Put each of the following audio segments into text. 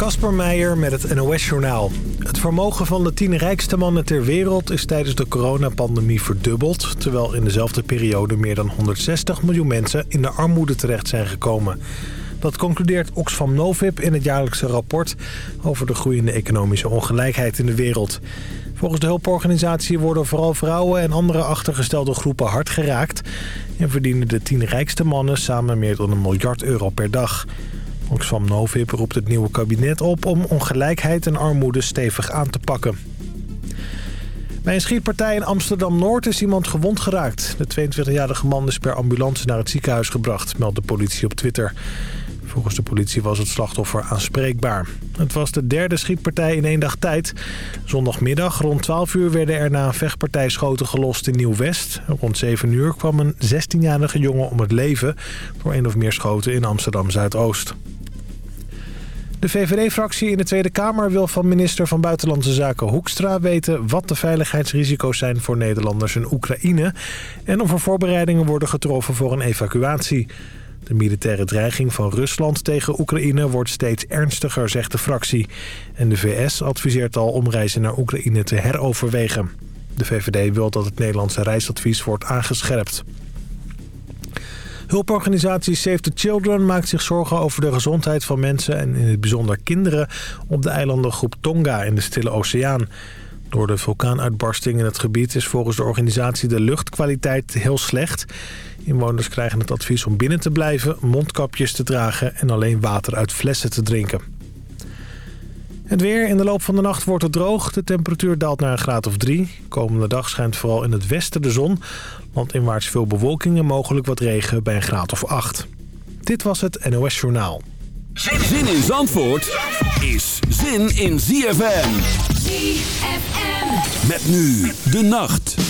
Kasper Meijer met het NOS-journaal. Het vermogen van de tien rijkste mannen ter wereld is tijdens de coronapandemie verdubbeld... terwijl in dezelfde periode meer dan 160 miljoen mensen in de armoede terecht zijn gekomen. Dat concludeert Oxfam Novib in het jaarlijkse rapport... over de groeiende economische ongelijkheid in de wereld. Volgens de hulporganisatie worden vooral vrouwen en andere achtergestelde groepen hard geraakt... en verdienen de tien rijkste mannen samen meer dan een miljard euro per dag... Oxfam Novib roept het nieuwe kabinet op om ongelijkheid en armoede stevig aan te pakken. Bij een schietpartij in Amsterdam-Noord is iemand gewond geraakt. De 22-jarige man is per ambulance naar het ziekenhuis gebracht, meldt de politie op Twitter. Volgens de politie was het slachtoffer aanspreekbaar. Het was de derde schietpartij in één dag tijd. Zondagmiddag rond 12 uur werden er na een vechtpartij schoten gelost in Nieuw-West. Rond 7 uur kwam een 16-jarige jongen om het leven... door een of meer schoten in Amsterdam-Zuidoost. De VVD-fractie in de Tweede Kamer wil van minister van Buitenlandse Zaken Hoekstra weten wat de veiligheidsrisico's zijn voor Nederlanders in Oekraïne en of er voorbereidingen worden getroffen voor een evacuatie. De militaire dreiging van Rusland tegen Oekraïne wordt steeds ernstiger, zegt de fractie. En de VS adviseert al om reizen naar Oekraïne te heroverwegen. De VVD wil dat het Nederlandse reisadvies wordt aangescherpt. Hulporganisatie Save the Children maakt zich zorgen over de gezondheid van mensen... en in het bijzonder kinderen op de eilandengroep Tonga in de Stille Oceaan. Door de vulkaanuitbarsting in het gebied is volgens de organisatie de luchtkwaliteit heel slecht. Inwoners krijgen het advies om binnen te blijven, mondkapjes te dragen en alleen water uit flessen te drinken. Het weer. In de loop van de nacht wordt het droog. De temperatuur daalt naar een graad of drie. Komende dag schijnt vooral in het westen de zon. Want inwaarts veel bewolking en mogelijk wat regen bij een graad of acht. Dit was het NOS Journaal. Zin in Zandvoort is zin in ZFM. ZFM. Met nu de nacht.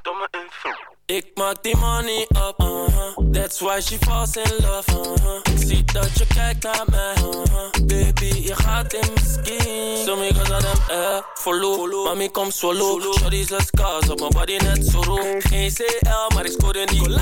Ik maak die money up, uh -huh. That's why she falls in love, uh -huh. Ik zie dat je kijkt naar mij, uh -huh. Baby, je gaat in mijn skin. So me cause of them, eh, follow Mami, kom swallow Shorty's a scars op mijn body net zo roep. Geen CL, maar ik scoor in die Kulu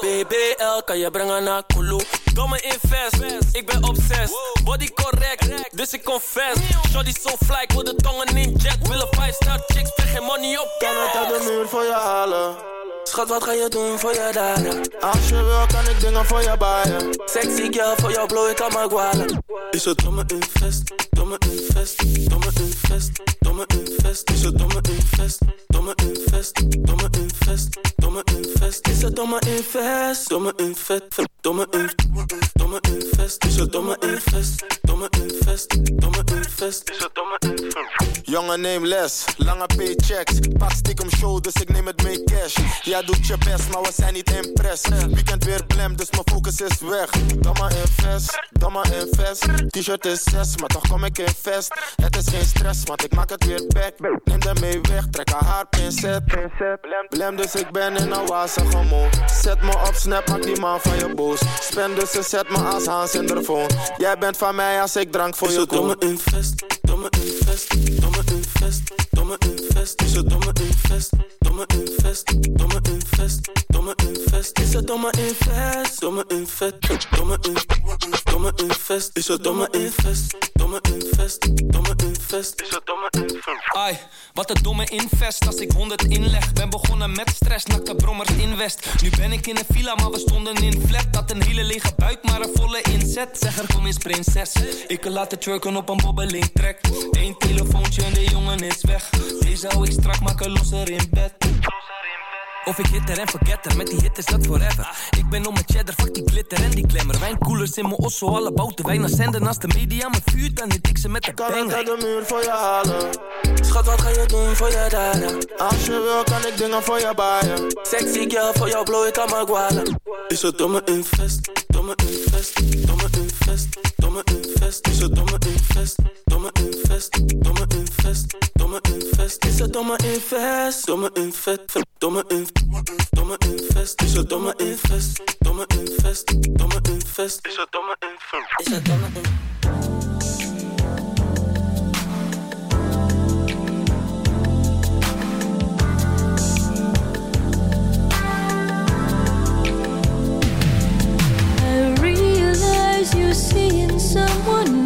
BBL, kan je brengen naar Kulu. Domme invest, ik ben obsessed. Body correct, dus ik confess. Shorty so fly, ik wil de tongen in jet Willen 5 star chicks, spreek geen money op. Kan het uit de muur voor je halen? Schat, wat ga je doen voor je daden? Als je wil, kan ik dingen voor je baaien. Sexy girl, up voor jou blow ik aan mijn guala. Is het domme invest, domme invest, domme invest, domme invest. Is het domme invest, domme invest, domme invest, domme invest. Is a domme invest, domme invest, dumb invest, domme invest. Is het domme invest, dumb invest, domme invest. Is het domme invest. Jongen, neem les. Lange paychecks. Pak stiekem show, dus ik neem het mee cash. Jij doet je best, maar we zijn niet impress. Weekend weer blem, dus mijn focus is weg. Damma invest, damma invest. T-shirt is zes maar toch kom ik in vest. Het is geen stress, want ik maak het weer back. Neem de mee weg, trek haar haar pincet. Blem, dus ik ben in een gewoon. Zet me op snap, maak die man van je boos. Spend dus ze zet me als Hans in de. Jij bent van mij als ik drank voor je koop. domme infest, domme infest, domme infest, is het domme infest. domme invest, domme invest, domme invest. Is het domme invest, domme invest, domme invest, domme invest. Is het domme invest, domme invest, domme invest. Is het domme invest. Ai, wat een domme invest als ik 100 inleg. Ben begonnen met stress, nakte brommers in West. Nu ben ik in een villa, maar we stonden in flat. Dat een hele lege buik, maar een volle inzet. Zeg er kom eens prinses, ik kan laten twerken op een bobbeling trek. Eén telefoontje en de jongen is weg. Deze hou ik strak, maken losser in bed. Of ik hitter en forgetter, met die hitte is dat forever. Ik ben om mijn cheddar, fuck die glitter en die glamour. Wijnkoelers in mijn osso, alle bouten wijn senden zenden. Als de media me vuur dan hit ik ze met de kan banger. Kan de muur voor je halen? Schat, wat ga je doen voor je daden? Als je wil, kan ik dingen voor je baaien. Sexy girl, voor jou blow ik aan mijn. Is het domme invest, domme invest, domme invest, domme invest. Is het domme invest, domme invest, domme invest. invest. Is dat domme invest? Domme invest. Domme invest. Domme invest. Is dat domme invest? Domme invest. Domme invest. Is dat domme invest? Is dat domme invest? you seeing someone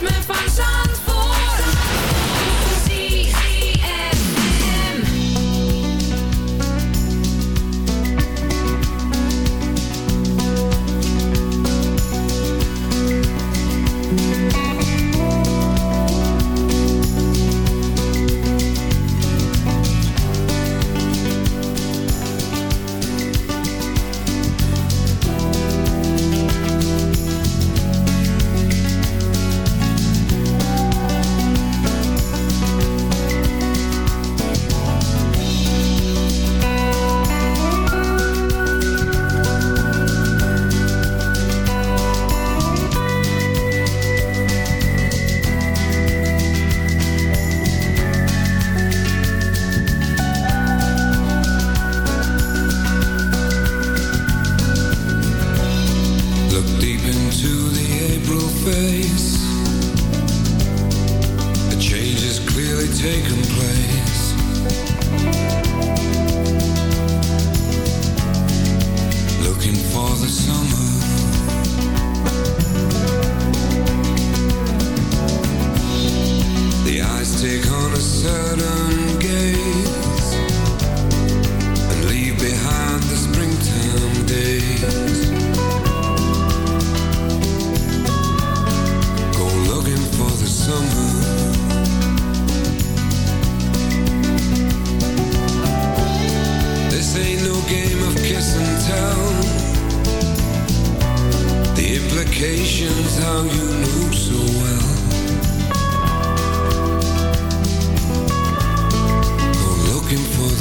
ritme van zand.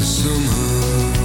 somehow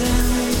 you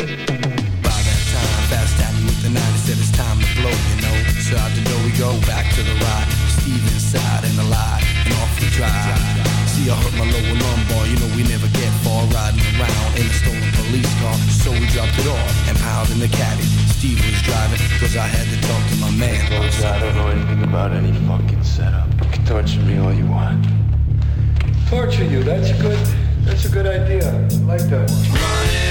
like that one.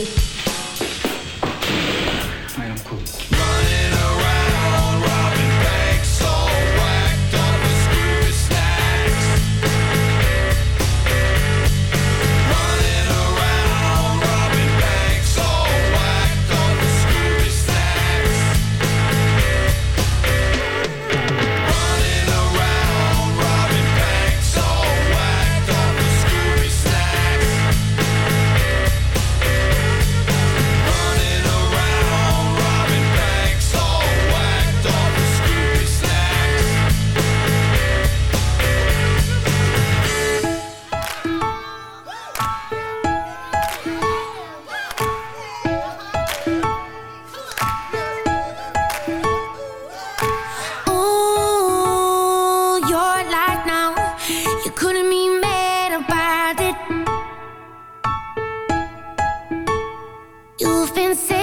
been saying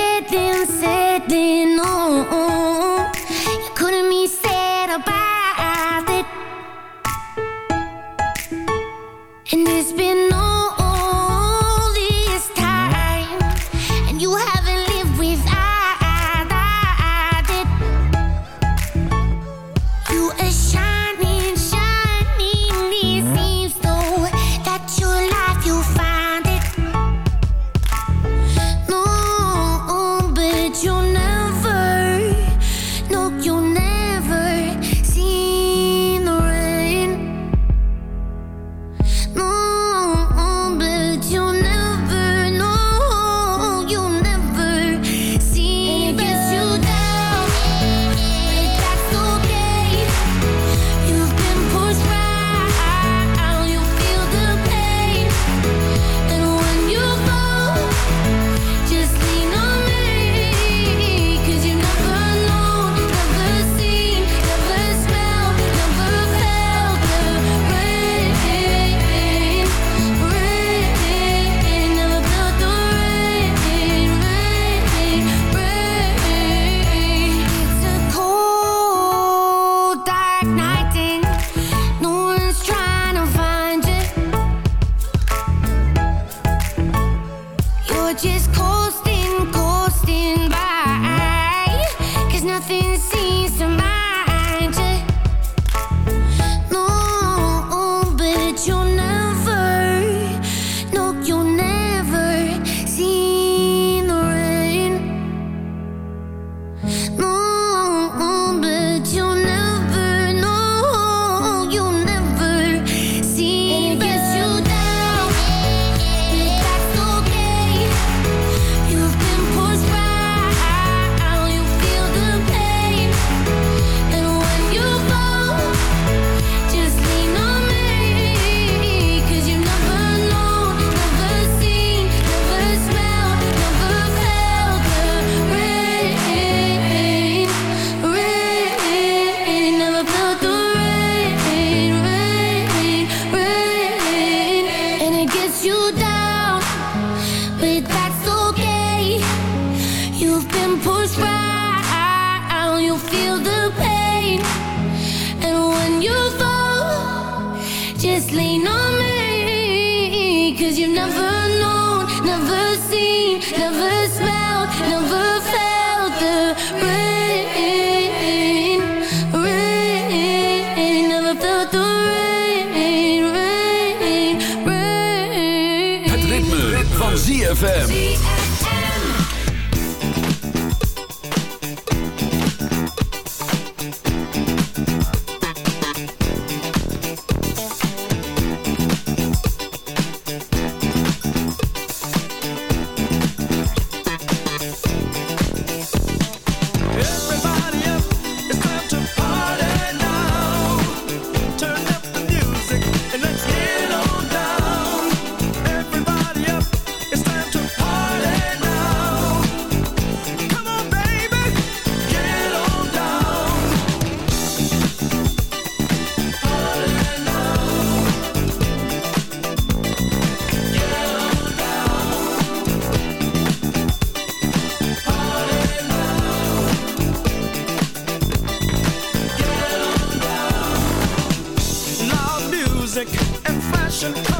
Listen.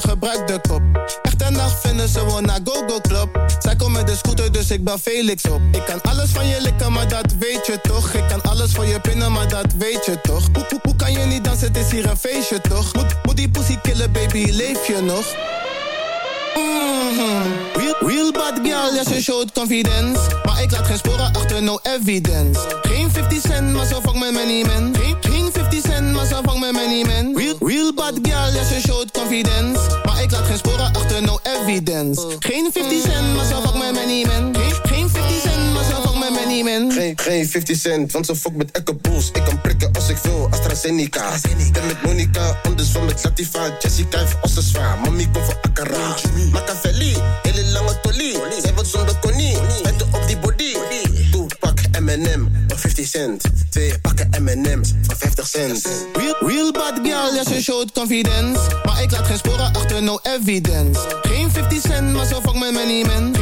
Ze gebruikt de kop. Echte nacht vinden ze wil naar Go-Go Club. Zij komt met de scooter, dus ik bel Felix op. Ik kan alles van je likken, maar dat weet je toch. Ik kan alles van je pinnen, maar dat weet je toch. Hoe, hoe, hoe kan je niet dansen, het is hier een feestje toch. Moet, moet die pussy killen, baby, leef je nog? Real, bad girl, ja, ze showt confidence. Maar ik laat geen sporen achter, no evidence. Geen 50 cent, maar zo fuck met many men. Geen, geen 50 cent, maar zo fuck met many men. Real, real bad girl, ja, ze showt confidence. Maar ik laat geen sporen achter, no evidence. Geen 50 cent, maar zo fuck met many men. Geen, Geen, geen 50 cent, want ze fuck met Echo Bulls. Ik kan prikken als ik wil, AstraZeneca. Ben met Monica, andersom met Latifa. Jessica heeft als ze zwaar, mami komt voor Akara. Machiavelli, hele lange tolie. Zij wordt zonder konie, met op die body. Doe, pak M&M, voor 50 cent. Twee pakken M&M's, voor 50 cent. Real, real bad girl, ja, ze showt confidence. Maar ik laat geen sporen achter, no evidence. Geen 50 cent, maar zo fuck met many men.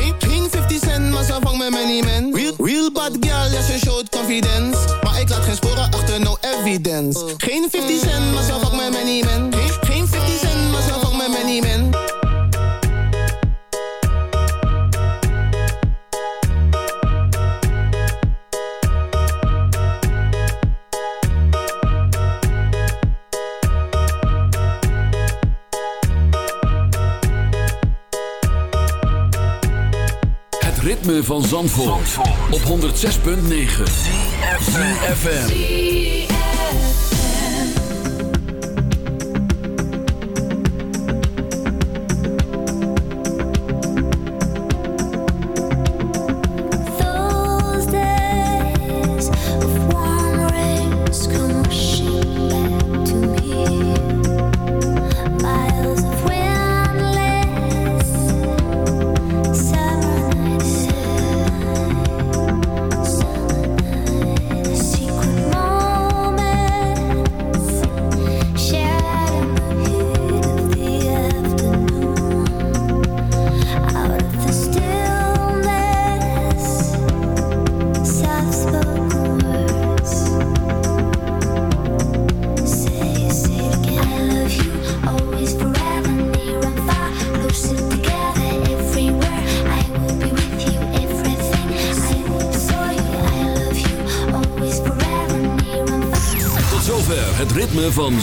Maar ik laat geen sporen achter, no evidence. Geen 50 cent, maar fuck met many men. 106.9 ZFM.